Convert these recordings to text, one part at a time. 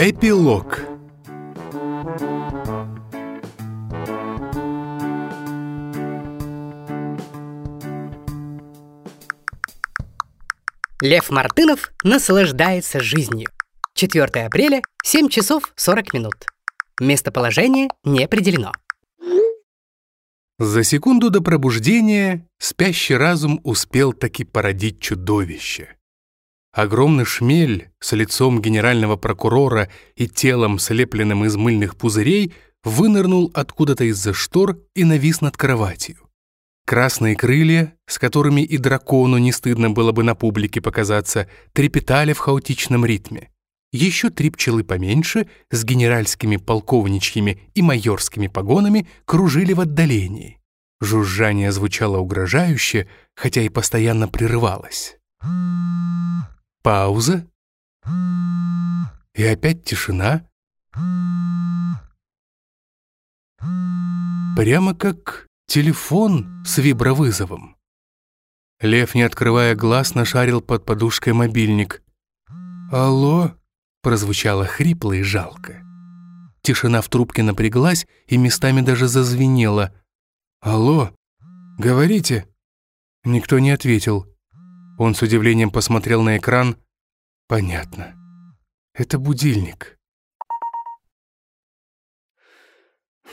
Эпилог Лев Мартынов наслаждается жизнью. 4 апреля, 7 часов 40 минут. Местоположение не определено. За секунду до пробуждения спящий разум успел таки породить чудовище. Огромный шмель с лицом генерального прокурора и телом, слепленным из мыльных пузырей, вынырнул откуда-то из-за штор и навис над кроватью. Красные крылья, с которыми и дракону не стыдно было бы на публике показаться, трепетали в хаотичном ритме. Еще три пчелы поменьше, с генеральскими, полковничьими и майорскими погонами, кружили в отдалении. Жужжание звучало угрожающе, хотя и постоянно прерывалось. Пауза. И опять тишина. Прямо как Телефон с вибровызовом. Лев, не открывая глаз, нашарил под подушкой мобильник. «Алло?» — прозвучало хрипло и жалко. Тишина в трубке напряглась и местами даже зазвенела. «Алло? Говорите?» Никто не ответил. Он с удивлением посмотрел на экран. «Понятно. Это будильник».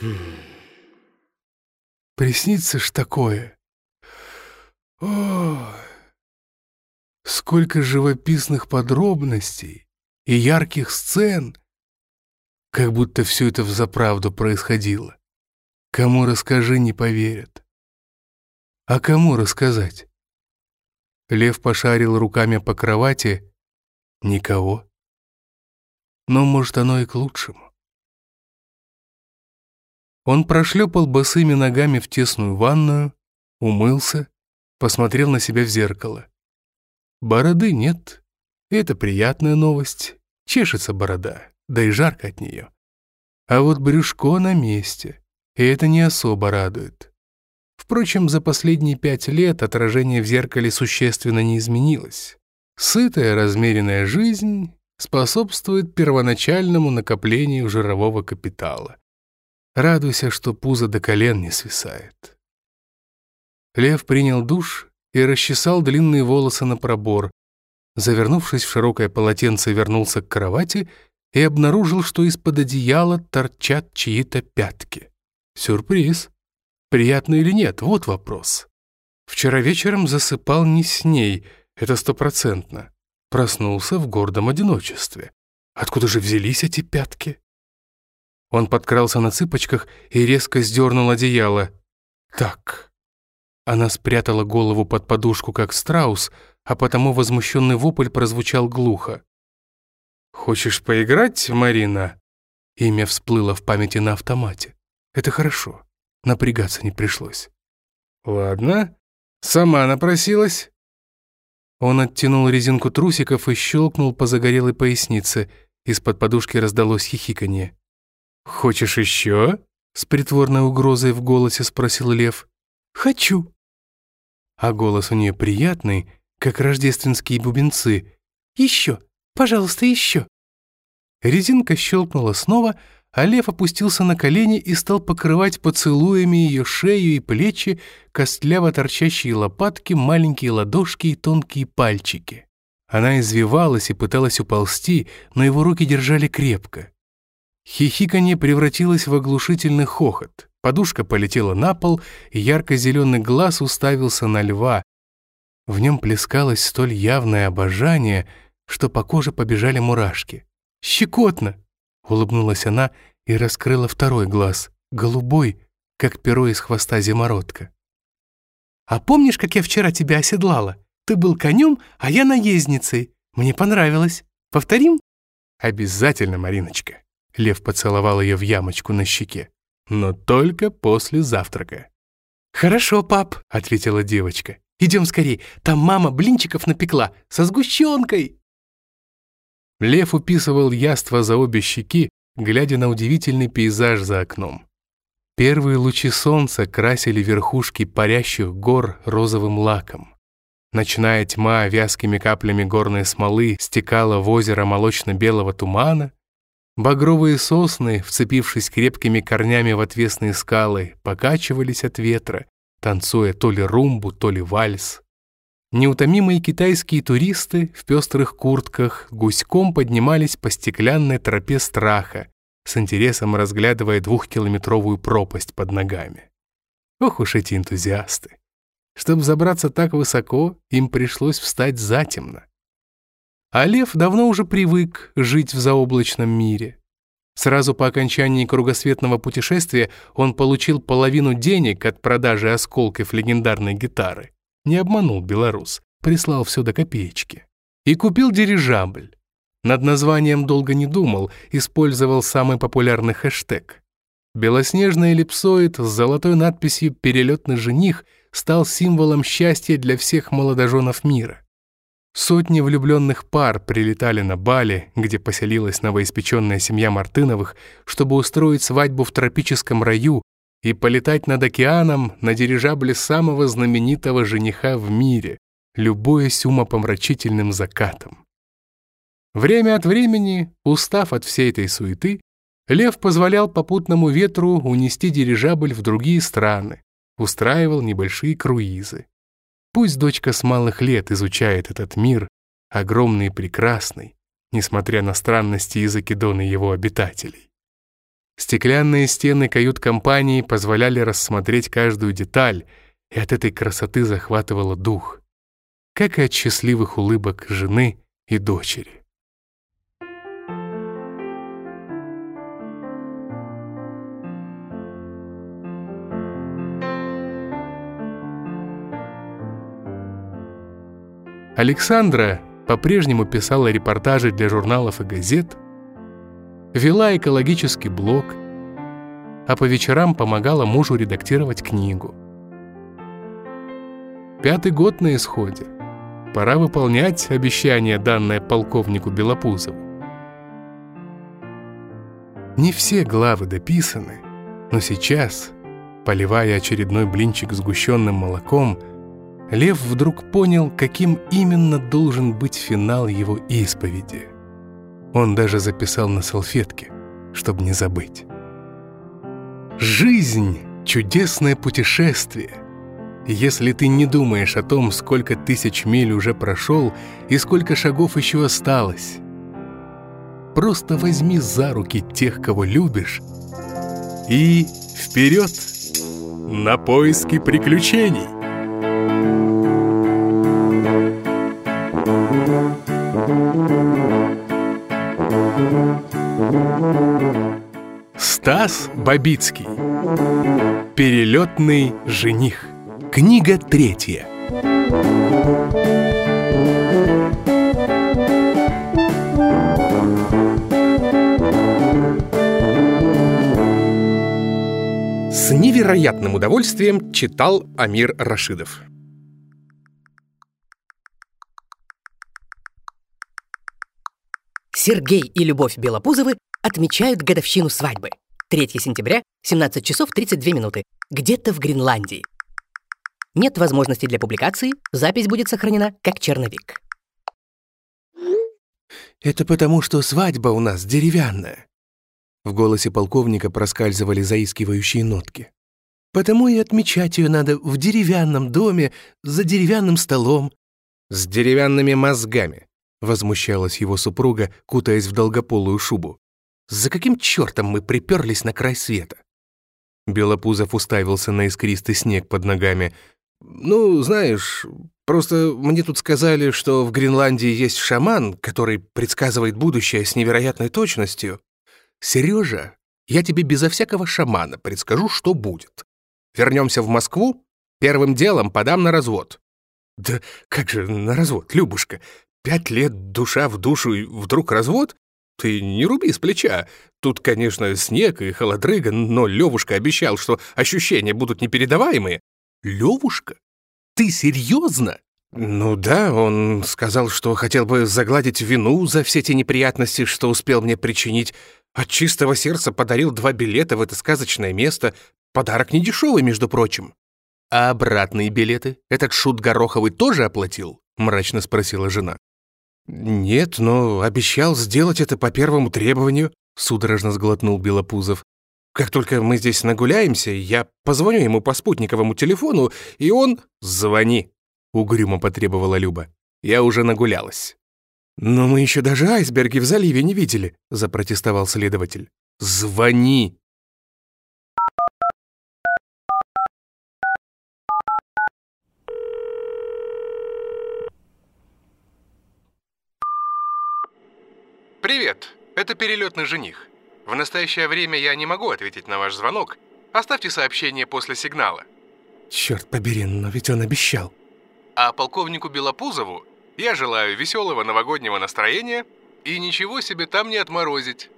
«Хм...» Приснится ж такое. О, сколько живописных подробностей и ярких сцен, как будто все это взаправду происходило. Кому расскажи, не поверят. А кому рассказать? Лев пошарил руками по кровати. Никого. Но, может, оно и к лучшему. Он прошлепал босыми ногами в тесную ванную, умылся, посмотрел на себя в зеркало. Бороды нет. Это приятная новость. Чешется борода, да и жарко от нее. А вот брюшко на месте, и это не особо радует. Впрочем, за последние пять лет отражение в зеркале существенно не изменилось. Сытая, размеренная жизнь способствует первоначальному накоплению жирового капитала. Радуйся, что пузо до колен не свисает. Лев принял душ и расчесал длинные волосы на пробор. Завернувшись в широкое полотенце, вернулся к кровати и обнаружил, что из-под одеяла торчат чьи-то пятки. Сюрприз. Приятно или нет, вот вопрос. Вчера вечером засыпал не с ней, это стопроцентно. Проснулся в гордом одиночестве. Откуда же взялись эти пятки? Он подкрался на цыпочках и резко сдернул одеяло. «Так». Она спрятала голову под подушку, как страус, а потому возмущенный вопль прозвучал глухо. «Хочешь поиграть, Марина?» Имя всплыло в памяти на автомате. «Это хорошо. Напрягаться не пришлось». «Ладно. Сама напросилась». Он оттянул резинку трусиков и щелкнул по загорелой пояснице. Из-под подушки раздалось хихиканье. «Хочешь еще?» — с притворной угрозой в голосе спросил Лев. «Хочу». А голос у нее приятный, как рождественские бубенцы. «Еще, пожалуйста, еще». Резинка щелкнула снова, а лев опустился на колени и стал покрывать поцелуями ее шею и плечи, костляво торчащие лопатки, маленькие ладошки и тонкие пальчики. Она извивалась и пыталась уползти, но его руки держали крепко. Хихиканье превратилось в оглушительный хохот. Подушка полетела на пол, и ярко-зеленый глаз уставился на льва. В нем плескалось столь явное обожание, что по коже побежали мурашки. «Щекотно!» — улыбнулась она и раскрыла второй глаз, голубой, как перо из хвоста зимородка. «А помнишь, как я вчера тебя оседлала? Ты был конем, а я наездницей. Мне понравилось. Повторим?» «Обязательно, Мариночка». Лев поцеловал ее в ямочку на щеке. «Но только после завтрака». «Хорошо, пап», — ответила девочка. «Идем скорей, там мама блинчиков напекла со сгущенкой». Лев уписывал яство за обе щеки, глядя на удивительный пейзаж за окном. Первые лучи солнца красили верхушки парящих гор розовым лаком. Ночная тьма вязкими каплями горной смолы стекала в озеро молочно-белого тумана, Багровые сосны, вцепившись крепкими корнями в отвесные скалы, покачивались от ветра, танцуя то ли румбу, то ли вальс. Неутомимые китайские туристы в пестрых куртках гуськом поднимались по стеклянной тропе страха, с интересом разглядывая двухкилометровую пропасть под ногами. Ох уж эти энтузиасты! Чтобы забраться так высоко, им пришлось встать затемно. А лев давно уже привык жить в заоблачном мире. Сразу по окончании кругосветного путешествия он получил половину денег от продажи осколков легендарной гитары. Не обманул белорус, прислал все до копеечки. И купил дирижабль. Над названием долго не думал, использовал самый популярный хэштег. Белоснежный эллипсоид с золотой надписью «Перелетный жених» стал символом счастья для всех молодоженов мира. Сотни влюбленных пар прилетали на Бали, где поселилась новоиспеченная семья Мартыновых, чтобы устроить свадьбу в тропическом раю и полетать над океаном на дирижабле самого знаменитого жениха в мире, любуясь умопомрачительным закатом. Время от времени, устав от всей этой суеты, Лев позволял попутному ветру унести дирижабль в другие страны, устраивал небольшие круизы. Пусть дочка с малых лет изучает этот мир, огромный и прекрасный, несмотря на странности и закидоны его обитателей. Стеклянные стены кают-компании позволяли рассмотреть каждую деталь, и от этой красоты захватывало дух, как и от счастливых улыбок жены и дочери. Александра по-прежнему писала репортажи для журналов и газет, вела экологический блог, а по вечерам помогала мужу редактировать книгу. Пятый год на исходе. Пора выполнять обещание, данное полковнику Белопузову. Не все главы дописаны, но сейчас, поливая очередной блинчик сгущенным молоком, Лев вдруг понял, каким именно должен быть финал его исповеди. Он даже записал на салфетке, чтобы не забыть. Жизнь — чудесное путешествие. Если ты не думаешь о том, сколько тысяч миль уже прошел и сколько шагов еще осталось, просто возьми за руки тех, кого любишь, и вперед на поиски приключений. Стас Бабицкий. Перелетный жених. Книга третья. С невероятным удовольствием читал Амир Рашидов. Сергей и Любовь Белопузовы отмечают годовщину свадьбы. 3 сентября, 17 часов 32 минуты. Где-то в Гренландии. Нет возможности для публикации, запись будет сохранена как черновик. «Это потому, что свадьба у нас деревянная». В голосе полковника проскальзывали заискивающие нотки. «Потому и отмечать ее надо в деревянном доме, за деревянным столом». «С деревянными мозгами», — возмущалась его супруга, кутаясь в долгополую шубу. «За каким чертом мы приперлись на край света?» Белопузов уставился на искристый снег под ногами. «Ну, знаешь, просто мне тут сказали, что в Гренландии есть шаман, который предсказывает будущее с невероятной точностью. Сережа, я тебе безо всякого шамана предскажу, что будет. Вернемся в Москву, первым делом подам на развод». «Да как же на развод, Любушка? Пять лет душа в душу и вдруг развод? Ты не руби с плеча. Тут, конечно, снег и холодрыга, но Левушка обещал, что ощущения будут непередаваемые. Левушка? Ты серьезно? Ну да, он сказал, что хотел бы загладить вину за все те неприятности, что успел мне причинить. От чистого сердца подарил два билета в это сказочное место. Подарок не дешевый, между прочим. А обратные билеты этот шут Гороховый тоже оплатил? Мрачно спросила жена. «Нет, но обещал сделать это по первому требованию. судорожно сглотнул Белопузов. «Как только мы здесь нагуляемся, я позвоню ему по спутниковому телефону, и он...» «Звони», — угрюмо потребовала Люба. «Я уже нагулялась». «Но мы еще даже айсберги в заливе не видели», — запротестовал следователь. «Звони!» «Привет, это перелетный жених. В настоящее время я не могу ответить на ваш звонок. Оставьте сообщение после сигнала». «Черт побери, но ведь он обещал». А полковнику Белопузову я желаю веселого новогоднего настроения и ничего себе там не отморозить.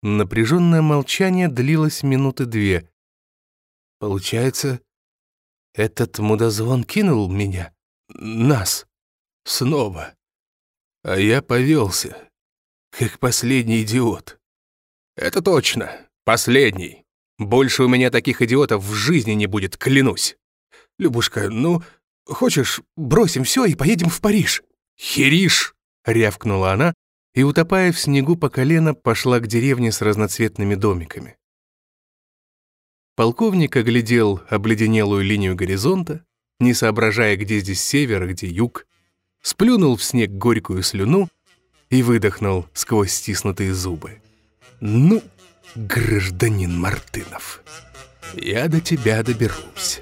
Напряженное молчание длилось минуты две. Получается, этот мудозвон кинул меня? Нас? Снова? А я повелся, как последний идиот. Это точно, последний. Больше у меня таких идиотов в жизни не будет, клянусь. Любушка, ну, хочешь, бросим все и поедем в Париж? Хериш! рявкнула она и, утопая в снегу по колено, пошла к деревне с разноцветными домиками. Полковник оглядел обледенелую линию горизонта, не соображая, где здесь север, а где юг, сплюнул в снег горькую слюну и выдохнул сквозь стиснутые зубы. «Ну, гражданин Мартынов, я до тебя доберусь».